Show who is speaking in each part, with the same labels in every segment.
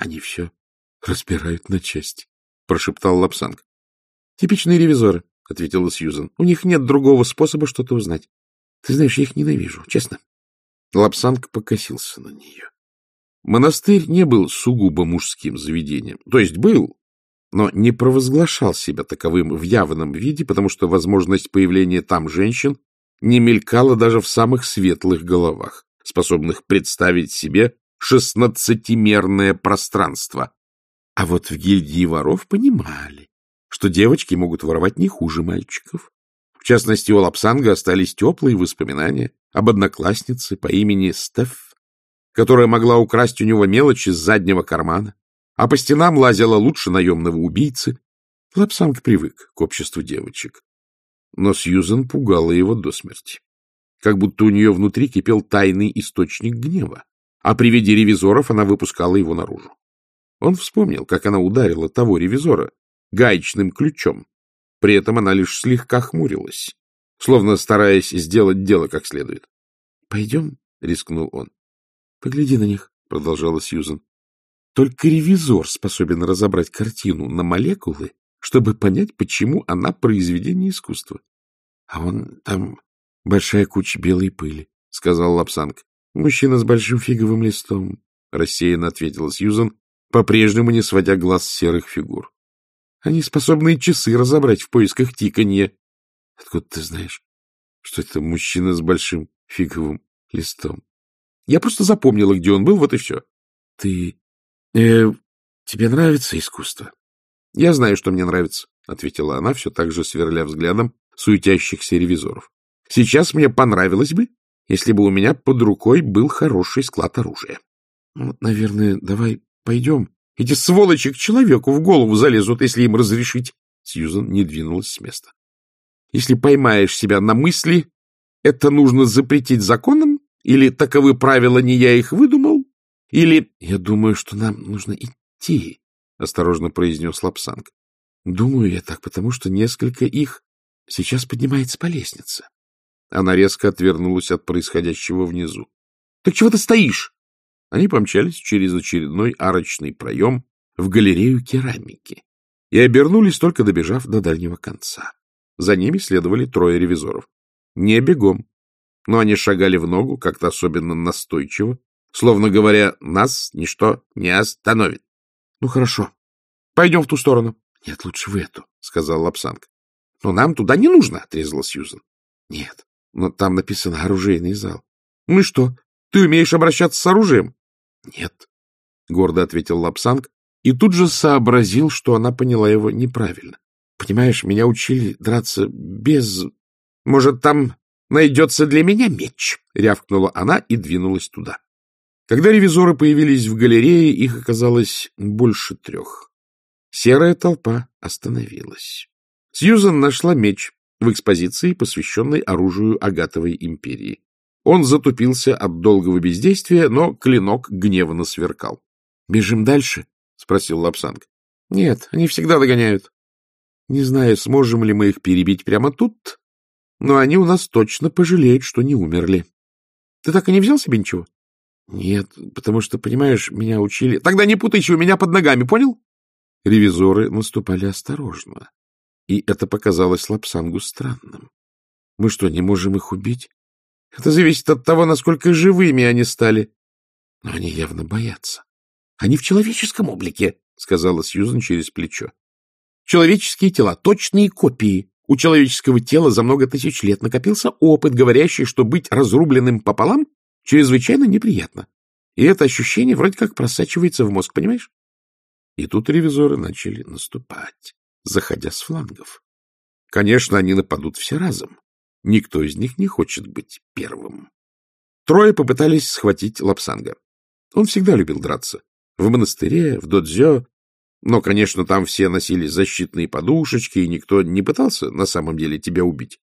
Speaker 1: Они все разбирают на части, — прошептал Лобсанг. — Типичные ревизоры, — ответила Сьюзен. — У них нет другого способа что-то узнать. Ты знаешь, я их ненавижу, честно. Лобсанг покосился на нее. Монастырь не был сугубо мужским заведением. То есть был, но не провозглашал себя таковым в явном виде, потому что возможность появления там женщин не мелькала даже в самых светлых головах, способных представить себе шестнадцатимерное пространство. А вот в гильдии воров понимали, что девочки могут воровать не хуже мальчиков. В частности, у Лапсанга остались теплые воспоминания об однокласснице по имени Стеф, которая могла украсть у него мелочи с заднего кармана, а по стенам лазила лучше наемного убийцы. Лапсанг привык к обществу девочек. Но Сьюзен пугала его до смерти. Как будто у нее внутри кипел тайный источник гнева, а при виде ревизоров она выпускала его наружу. Он вспомнил, как она ударила того ревизора гаечным ключом. При этом она лишь слегка хмурилась, словно стараясь сделать дело как следует. — Пойдем, — рискнул он. — Погляди на них, — продолжала Сьюзен. Только ревизор способен разобрать картину на молекулы, чтобы понять, почему она произведение искусства. — А вон там большая куча белой пыли, — сказал Лапсанг. — Мужчина с большим фиговым листом, — рассеянно ответила Сьюзан, по-прежнему не сводя глаз с серых фигур. — Они способны часы разобрать в поисках тиканья. — Откуда ты знаешь, что это мужчина с большим фиговым листом? Я просто запомнила, где он был, вот и все. — Ты Э, тебе нравится искусство? — Я знаю, что мне нравится, — ответила она, все так же сверля взглядом суетящихся ревизоров. — Сейчас мне понравилось бы, если бы у меня под рукой был хороший склад оружия. Ну, — Наверное, давай пойдем. Эти сволочи к человеку в голову залезут, если им разрешить. Сьюзан не двинулась с места. — Если поймаешь себя на мысли, это нужно запретить законом, или таковы правила, не я их выдумал, или... — Я думаю, что нам нужно идти, — осторожно произнес Лапсанг. — Думаю я так, потому что несколько их сейчас поднимается по лестнице. Она резко отвернулась от происходящего внизу. — Так чего ты стоишь? Они помчались через очередной арочный проем в галерею керамики и обернулись, только добежав до дальнего конца. За ними следовали трое ревизоров. Не бегом, но они шагали в ногу, как-то особенно настойчиво, словно говоря, нас ничто не остановит. — Ну, хорошо. Пойдем в ту сторону. — Нет, лучше в эту, — сказал Лобсанг. — Но нам туда не нужно, — отрезала Сьюзан. — Нет, но там написано «оружейный зал». — Ну и что? Ты умеешь обращаться с оружием? — Нет, — гордо ответил Лобсанг и тут же сообразил, что она поняла его неправильно. — Понимаешь, меня учили драться без... Может, там найдется для меня меч? — рявкнула она и двинулась туда. Когда ревизоры появились в галерее, их оказалось больше трех. Серая толпа остановилась. Сьюзан нашла меч в экспозиции, посвященной оружию Агатовой империи. Он затупился от долгого бездействия, но клинок гневно сверкал. — Бежим дальше? — спросил Лапсанг. — Нет, они всегда догоняют. Не знаю, сможем ли мы их перебить прямо тут, но они у нас точно пожалеют, что не умерли. Ты так и не взял себе ничего? Нет, потому что, понимаешь, меня учили... Тогда не путайся у меня под ногами, понял? Ревизоры наступали осторожно, и это показалось Лапсангу странным. Мы что, не можем их убить? Это зависит от того, насколько живыми они стали. Но они явно боятся. Они в человеческом облике, — сказала Сьюзан через плечо. Человеческие тела — точные копии. У человеческого тела за много тысяч лет накопился опыт, говорящий, что быть разрубленным пополам Чрезвычайно неприятно. И это ощущение вроде как просачивается в мозг, понимаешь? И тут ревизоры начали наступать, заходя с флангов. Конечно, они нападут все разом. Никто из них не хочет быть первым. Трое попытались схватить Лапсанга. Он всегда любил драться. В монастыре, в додзё. Но, конечно, там все носили защитные подушечки, и никто не пытался на самом деле тебя убить.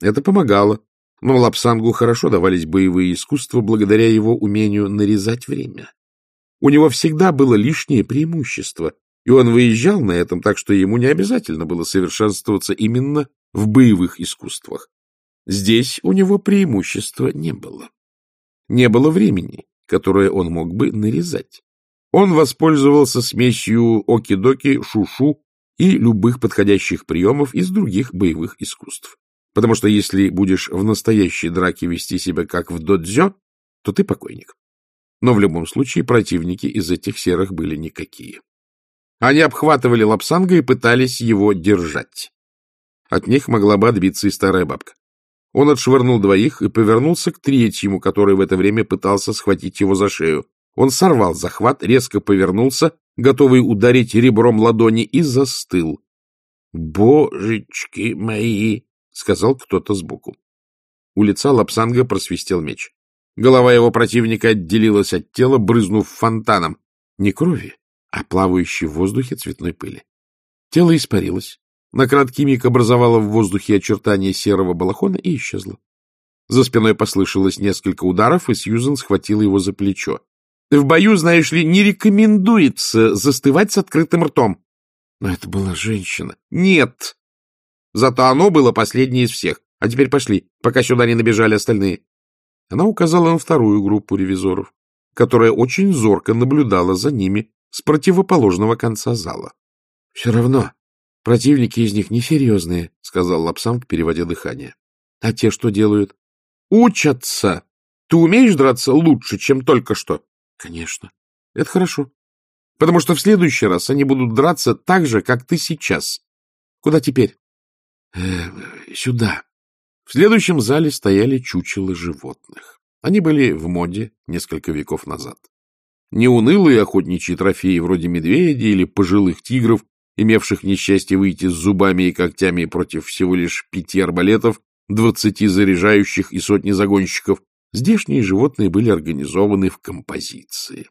Speaker 1: Это помогало, но Лапсангу хорошо давались боевые искусства благодаря его умению нарезать время. У него всегда было лишнее преимущество, и он выезжал на этом, так что ему не обязательно было совершенствоваться именно в боевых искусствах. Здесь у него преимущества не было. Не было времени, которое он мог бы нарезать. Он воспользовался смесью оки-доки, шушу и любых подходящих приемов из других боевых искусств. Потому что если будешь в настоящей драке вести себя как в додзё, то ты покойник. Но в любом случае противники из этих серых были никакие. Они обхватывали Лапсанга и пытались его держать. От них могла бы отбиться и старая бабка. Он отшвырнул двоих и повернулся к третьему, который в это время пытался схватить его за шею. Он сорвал захват, резко повернулся, готовый ударить ребром ладони, и застыл. — Божечки мои! — сказал кто-то сбоку. У лица Лапсанга просвистел меч. Голова его противника отделилась от тела, брызнув фонтаном. Не крови, а плавающей в воздухе цветной пыли. Тело испарилось. На краткий миг образовало в воздухе очертания серого балахона и исчезло. За спиной послышалось несколько ударов, и Сьюзен схватила его за плечо. — В бою, знаешь ли, не рекомендуется застывать с открытым ртом. Но это была женщина. — Нет! Зато оно было последнее из всех. А теперь пошли, пока сюда не набежали остальные. Она указала на вторую группу ревизоров, которая очень зорко наблюдала за ними с противоположного конца зала. — Все равно противники из них несерьезные, — сказал Лапсанг, переводя дыхание. — А те что делают? — Учатся. Ты умеешь драться лучше, чем только что? — Конечно. Это хорошо. Потому что в следующий раз они будут драться так же, как ты сейчас. Куда теперь? Э, сюда. В следующем зале стояли чучела животных. Они были в моде несколько веков назад. Не унылые охотничьи трофеи вроде медведей или пожилых тигров, имевших несчастье выйти с зубами и когтями против всего лишь пяти арбалетов, двадцати заряжающих и сотни загонщиков. Здешние животные были организованы в композиции.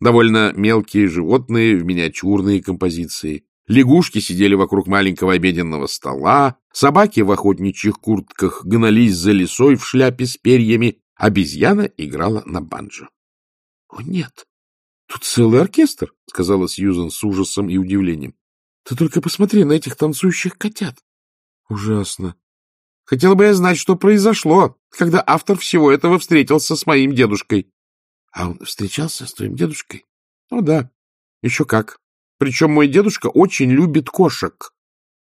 Speaker 1: Довольно мелкие животные в миниатюрные композиции, Лягушки сидели вокруг маленького обеденного стола, собаки в охотничьих куртках гнались за лесой в шляпе с перьями, обезьяна играла на банджо. — О, нет, тут целый оркестр, — сказала Сьюзен с ужасом и удивлением. — Ты только посмотри на этих танцующих котят. — Ужасно. Хотела бы я знать, что произошло, когда автор всего этого встретился с моим дедушкой. — А он встречался с твоим дедушкой? — О, да. Еще как. Причем мой дедушка очень любит кошек.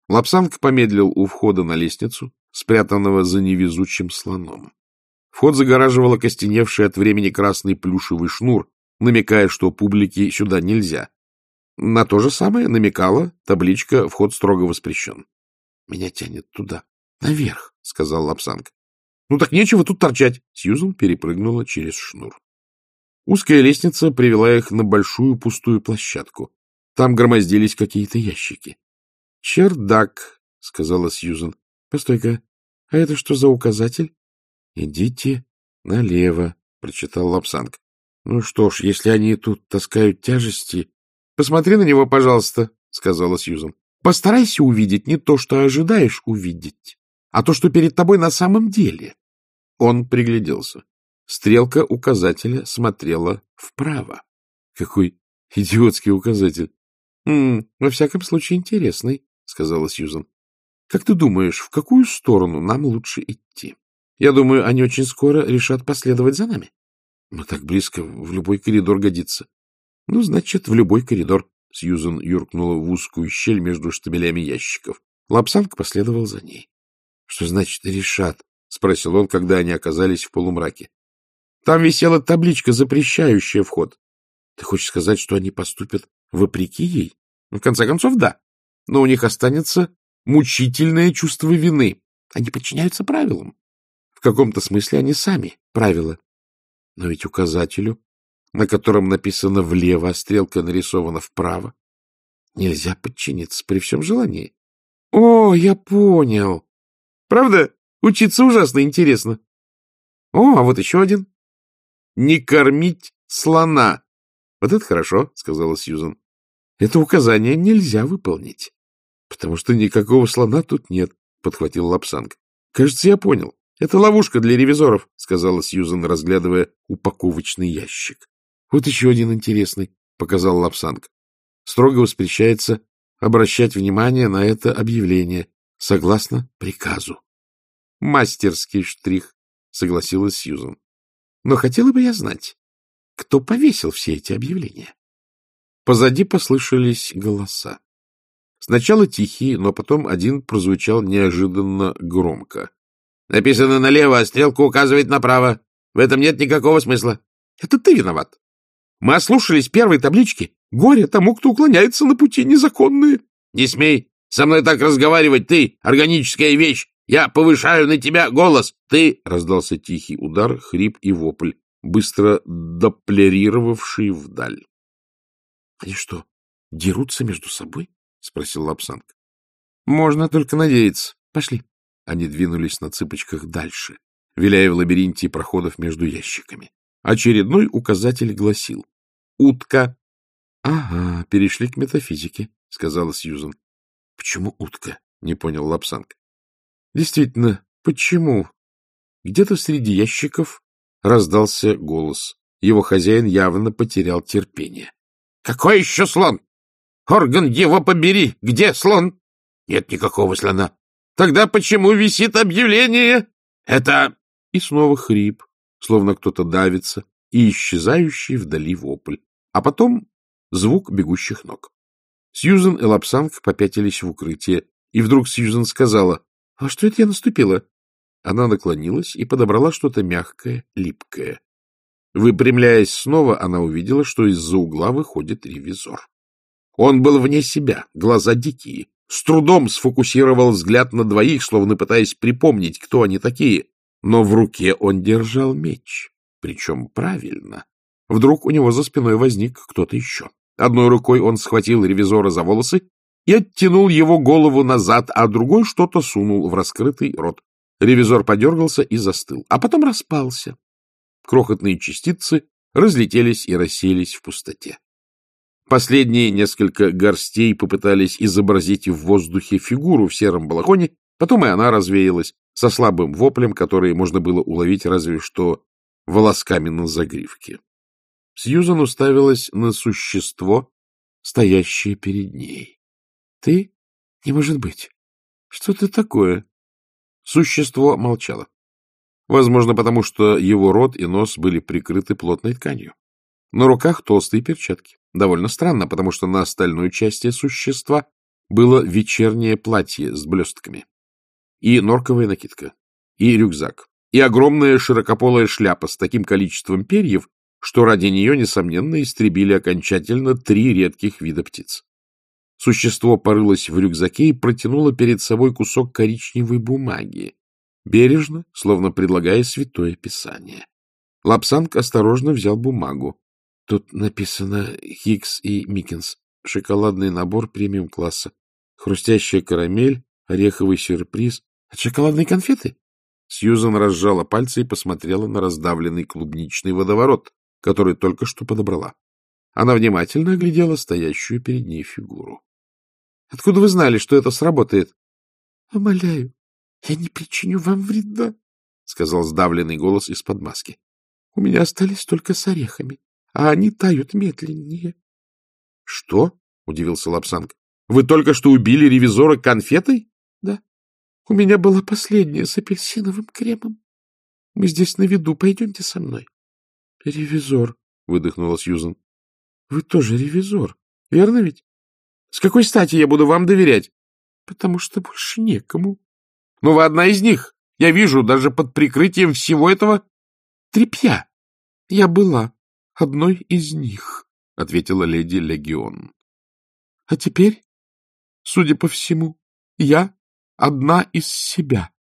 Speaker 1: Лапсанг помедлил у входа на лестницу, спрятанного за невезучим слоном. Вход загораживал окостеневший от времени красный плюшевый шнур, намекая, что публике сюда нельзя. На то же самое намекала табличка «Вход строго воспрещен». — Меня тянет туда, наверх, — сказал Лапсанг. — Ну так нечего тут торчать. Сьюзен перепрыгнула через шнур. Узкая лестница привела их на большую пустую площадку. Там громоздились какие-то ящики. — Чердак, — сказала Сьюзен. — Постой-ка, а это что за указатель? — Идите налево, — прочитал Лапсанг. — Ну что ж, если они тут таскают тяжести... — Посмотри на него, пожалуйста, — сказала Сьюзен. — Постарайся увидеть не то, что ожидаешь увидеть, а то, что перед тобой на самом деле. Он пригляделся. Стрелка указателя смотрела вправо. Какой идиотский указатель. — Во всяком случае, интересный, — сказала Сьюзан. — Как ты думаешь, в какую сторону нам лучше идти? Я думаю, они очень скоро решат последовать за нами. Мы так близко, в любой коридор годится. — Ну, значит, в любой коридор. Сьюзан юркнула в узкую щель между штабелями ящиков. Лапсанг последовал за ней. — Что значит «решат»? — спросил он, когда они оказались в полумраке. — Там висела табличка, запрещающая вход. Ты хочешь сказать, что они поступят вопреки ей? В конце концов, да. Но у них останется мучительное чувство вины. Они подчиняются правилам. Каком-то смысле они сами правила. Но ведь указателю, на котором написано влево, а стрелка нарисована вправо, нельзя подчиниться при всем желании. О, я понял. Правда, учиться ужасно интересно. О, а вот еще один. Не кормить слона. Вот это хорошо, сказала Сьюзан. Это указание нельзя выполнить, потому что никакого слона тут нет, подхватил Лобсанг. Кажется, я понял. Это ловушка для ревизоров, сказала Сьюзан, разглядывая упаковочный ящик. Вот еще один интересный, показал Лобсанг. Строго воспрещается обращать внимание на это объявление, согласно приказу. Мастерский штрих, согласилась Сьюзан. Но хотела бы я знать, кто повесил все эти объявления. Позади послышались голоса. Сначала тихие, но потом один прозвучал неожиданно громко. — Написано налево, а стрелка указывает направо. В этом нет никакого смысла. Это ты виноват. Мы ослушались первой таблички. Горе тому, кто уклоняется на пути незаконные. — Не смей со мной так разговаривать, ты, органическая вещь. Я повышаю на тебя голос. Ты... Раздался тихий удар, хрип и вопль, быстро доплерировавший вдаль. — Они что, дерутся между собой? — спросил Лобсанг. — Можно только надеяться. Пошли. Они двинулись на цыпочках дальше, виляя в лабиринте проходов между ящиками. Очередной указатель гласил «Утка». — Ага, перешли к метафизике, — сказала Сьюзен. — Почему утка? — не понял Лобсанг. — Действительно, почему? Где-то среди ящиков раздался голос. Его хозяин явно потерял терпение. — Какой еще слон? Орган его побери! Где слон? — Нет никакого слона. — Тогда почему висит объявление? — Это... И снова хрип, словно кто-то давится, и исчезающий вдали вопль. А потом звук бегущих ног. Сьюзен и Лапсанг попятились в укрытие, и вдруг Сьюзен сказала, — А что это я наступила? Она наклонилась и подобрала что-то мягкое, липкое. Выпрямляясь снова, она увидела, что из-за угла выходит ревизор. Он был вне себя, глаза дикие, с трудом сфокусировал взгляд на двоих, словно пытаясь припомнить, кто они такие, но в руке он держал меч, причем правильно. Вдруг у него за спиной возник кто-то еще. Одной рукой он схватил ревизора за волосы и оттянул его голову назад, а другой что-то сунул в раскрытый рот. Ревизор подергался и застыл, а потом распался. Крохотные частицы разлетелись и рассеялись в пустоте. Последние несколько горстей попытались изобразить в воздухе фигуру в сером балахоне, потом и она развеялась со слабым воплем, который можно было уловить разве что волосками на загривке. Сьюзан уставилась на существо, стоящее перед ней. — Ты? Не может быть. Что ты такое? Существо молчало. Возможно, потому что его рот и нос были прикрыты плотной тканью. На руках толстые перчатки. Довольно странно, потому что на остальной части существа было вечернее платье с блестками. И норковая накидка. И рюкзак. И огромная широкополая шляпа с таким количеством перьев, что ради нее, несомненно, истребили окончательно три редких вида птиц. Существо порылось в рюкзаке и протянуло перед собой кусок коричневой бумаги, бережно, словно предлагая святое писание. Лапсанг осторожно взял бумагу. Тут написано «Хиггс и Миккенс», шоколадный набор премиум-класса, хрустящая карамель, ореховый сюрприз. От шоколадной конфеты? Сьюзан разжала пальцы и посмотрела на раздавленный клубничный водоворот, который только что подобрала. Она внимательно оглядела стоящую перед ней фигуру. — Откуда вы знали, что это сработает? — Умоляю, я не причиню вам вреда, — сказал сдавленный голос из-под маски. — У меня остались только с орехами, а они тают медленнее. — Что? — удивился Лапсанг. — Вы только что убили ревизора конфетой? — Да. У меня была последняя с апельсиновым кремом. Мы здесь на виду, пойдемте со мной. — Ревизор, — выдохнула Сьюзен. — Вы тоже ревизор, верно ведь? С какой стати я буду вам доверять? — Потому что больше некому. — Ну, вы одна из них. Я вижу, даже под прикрытием всего этого трепья. Я была одной из них, — ответила леди Легион. — А теперь, судя по всему, я одна из себя.